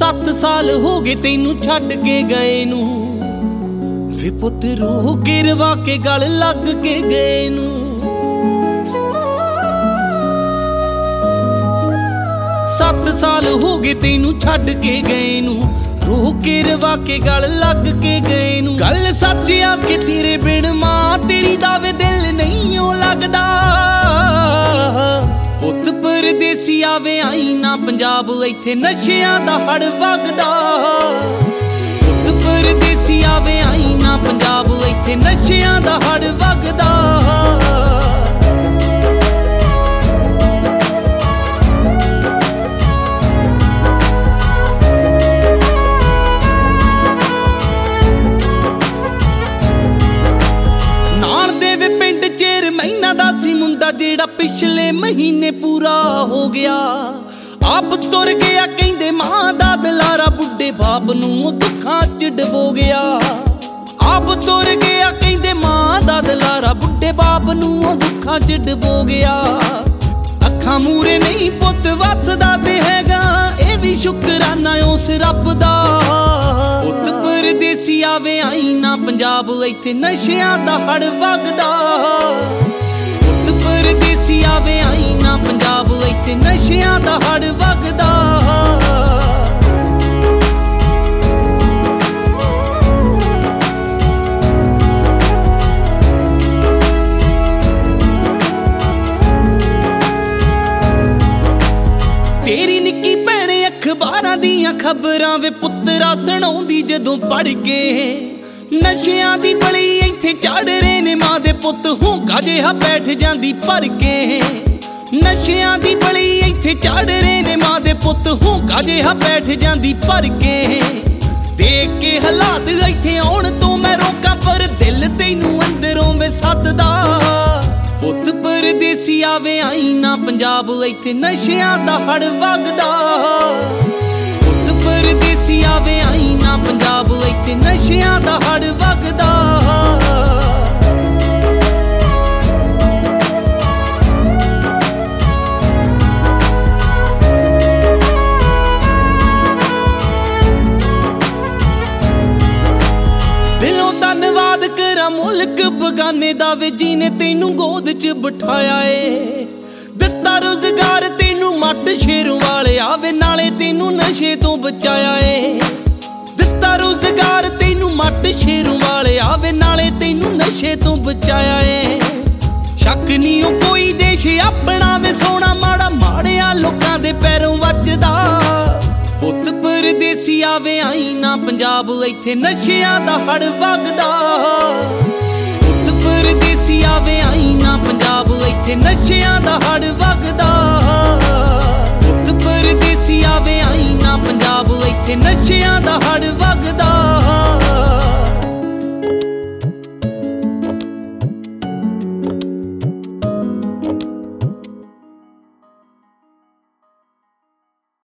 7 ਸਾਲ ਹੋ ਗਏ ਤੈਨੂੰ ਛੱਡ ਕੇ ਗਏ ਨੂੰ। ਵੇ ਪੁੱਤ, ਰੂਹ ਗਿਰਵਾ ਕੇ ਗਲ ਲੱਗ ਕੇ ਗਏ ਨੂੰ। ਸੱਤ ਸਾਲ ਹੋ ਗਏ ਤੈਨੂੰ ਛੱਡ ਕੇ ਗਏ ਨੂੰ। ਰੂਹ ਗਿਰਵਾ ਕੇ ਗਲ ਲੱਗ ਕੇ ਗਏ ਨੂੰ। ਗੱਲ ਸੱਚ ਆ ਕਿ ਤੇਰੇ ਬਿਨ ਮਾਂ ਤੇਰੀ ਦਾ ਵੇ ਦਿਲ ਨਹੀਂ ਉਹ ਲੱਗਦਾ। ਪਰਦੇਸੀ ਆਵੇ ਆਈ ਨਾ ਪੰਜਾਬ, ਇੱਥੇ ਨਸ਼ਿਆਂ ਦਾ ਹੜ ਵਗਦਾ। ਪੁੱਤ ਪਰਦੇਸੀ ਆਵੇ ਆਈ ਨਾ ਪੰਜਾਬ, ਇੱਥੇ ਨਸ਼ਿਆਂ ਦਾ ਹੜ ਵਗਦਾ। ਸੀ ਜਿਹੜਾ ਪਿਛਲੇ ਮਹੀਨੇ ਪੂਰਾ ਹੋ ਗਿਆ। ਆਪ ਤੁਰ ਗਿਆ, ਕਹਿੰਦੇ ਮਾਂ ਦਾ ਦਲਾਰਾ ਬੁੱਢੇ ਬਾਪ ਨੂੰ ਦੁੱਖਾਂ ਚ ਡਬੋ ਗਿਆ। ਆਪ ਤੁਰ ਗਿਆ, ਕਹਿੰਦੇ ਮਾਂ ਦਾ ਦਲਾਰਾ ਬੁੱਢੇ ਬਾਪ ਨੂੰ ਦੁੱਖਾਂ ਚ ਡਬੋ ਗਿਆ। ਅੱਖਾਂ ਮੂਰੇ ਨਹੀਂ ਪੁੱਤ ਵਸਦਾ ਤੇ ਹੈਗਾ, ਇਹ ਵੀ ਸ਼ੁਕਰਾਨਾ ਉਸ ਰੱਬ ਦਾ। ਪੁੱਤ ਪਰਦੇਸੀ ਆਵੇ, ਆਈ ਨਾ ਪੰਜਾਬ, ਇੱਥੇ ਨਸ਼ਿਆਂ ਦਾ ਹੜ ਵਗਦਾ। ਆਵੇ ਆਈ ਨਾ ਪੰਜਾਬ ਇੱਥੇ ਨਸ਼ਿਆਂ ਦਾ ਹੜ ਵਗਦਾ। ਤੇਰੀ ਨਿੱਕੀ ਭੈਣ ਅਖਬਾਰਾਂ ਦੀਆਂ ਖਬਰਾਂ ਵੇ ਪੁੱਤਰਾ ਸੁਣਾਉਂਦੀ ਜਦੋਂ ਪੜ ਗਏ ਨਸ਼ਿਆਂ ਦੀ ਬਲੀ ਇੱਥੇ ਚੜ ਰਹੇ ਨੇ ਮਾਂ ਦੇ ਪੁੱਤ ਹੂੰਕਾ ਬੈਠ ਜਾਂਦੀ ਭਰ ਕੇ। ਨਸ਼ਿਆਂ ਦੀ ਬਲੀ ਇੱਥੇ ਚੜ ਰਹੇ ਨੇ ਮਾਂ ਦੇ ਪੁੱਤ। ਹੂੰਕਾ ਜਿਹਾ ਬੈਠ ਜਾਂਦੀ ਭਰ ਕੇ। ਦੇਖ ਕੇ ਹਾਲਾਤ ਇੱਥੇ ਆਉਣ ਤੋਂ ਮੈਂ ਰੋਕਾਂ, ਪਰ ਦਿਲ ਤੈਨੂੰ ਅੰਦਰੋਂ ਵੇ ਸੱਦਦਾ। ਪੁੱਤ ਪਰਦੇਸੀ ਆਵੇ, ਆਈ ਨਾ ਪੰਜਾਬ, ਇੱਥੇ ਨਸ਼ਿਆਂ ਦਾ ਹੜ ਵਗਦਾ। ਪੁੱਤ ਪਰਦੇਸੀ ਆਵੇ, ਆਈ ਨਾ ਪੰਜਾਬ, ਇੱਥੇ ਨਸ਼ਿਆਂ ਦਾ ਹੜ ਵਗਦਾ। ਧੰਨਵਾਦ ਮੁਲਕ ਬਗਾਨੇ ਦਾ ਵੇ, ਜੀਨੇ ਤੈਨੂੰ ਗੋਦ 'ਚ ਬਿਠਾਇਆ ਏ। ਦਿੱਤਾ ਰੋਜ਼ਗਾਰ ਤੈਨੂੰ ਮੱਟ ਸ਼ੇਰੂ ਵਾਲੇ ਆਵੇ, ਨਾਲੇ ਤੈਨੂੰ ਨਸ਼ੇ ਤੋਂ ਬਚਾਇਆ ਏ। ਦਿੱਤਾ ਰੁਜ਼ਗਾਰ ਤੈਨੂੰ ਮੱਟ ਸ਼ੇਰੂ ਵਾਲੇ ਆਵੇ, ਨਾਲੇ ਤੈਨੂੰ ਨਸ਼ੇ ਤੋਂ ਬਚਾਇਆ ਏ। ਸ਼ੱਕ ਨਹੀਂ ਉਹ ਕੋਈ ਦੇਸ਼ ਆਪਣਾ ਆਵੇ ਆਈ ਪੰਜਾਬ, ਇੱਥੇ ਨਸ਼ਿਆਂ ਦਾ ਹੜ ਵਗਦਾ। ਉੱਠ ਪਰਦੇਸੀ ਆਵੇ ਆਈ ਨਾ ਪੰਜਾਬ, ਇੱਥੇ ਨਸ਼ਿਆਂ ਦਾ ਹੜ ਵਗਦਾ। ਉੱਠ ਪਰਦੇਸੀ ਆਵੇ ਆਈ ਪੰਜਾਬ, ਇੱਥੇ ਨਸ਼ਿਆਂ ਦਾ ਹੜ ਵਗਦਾ।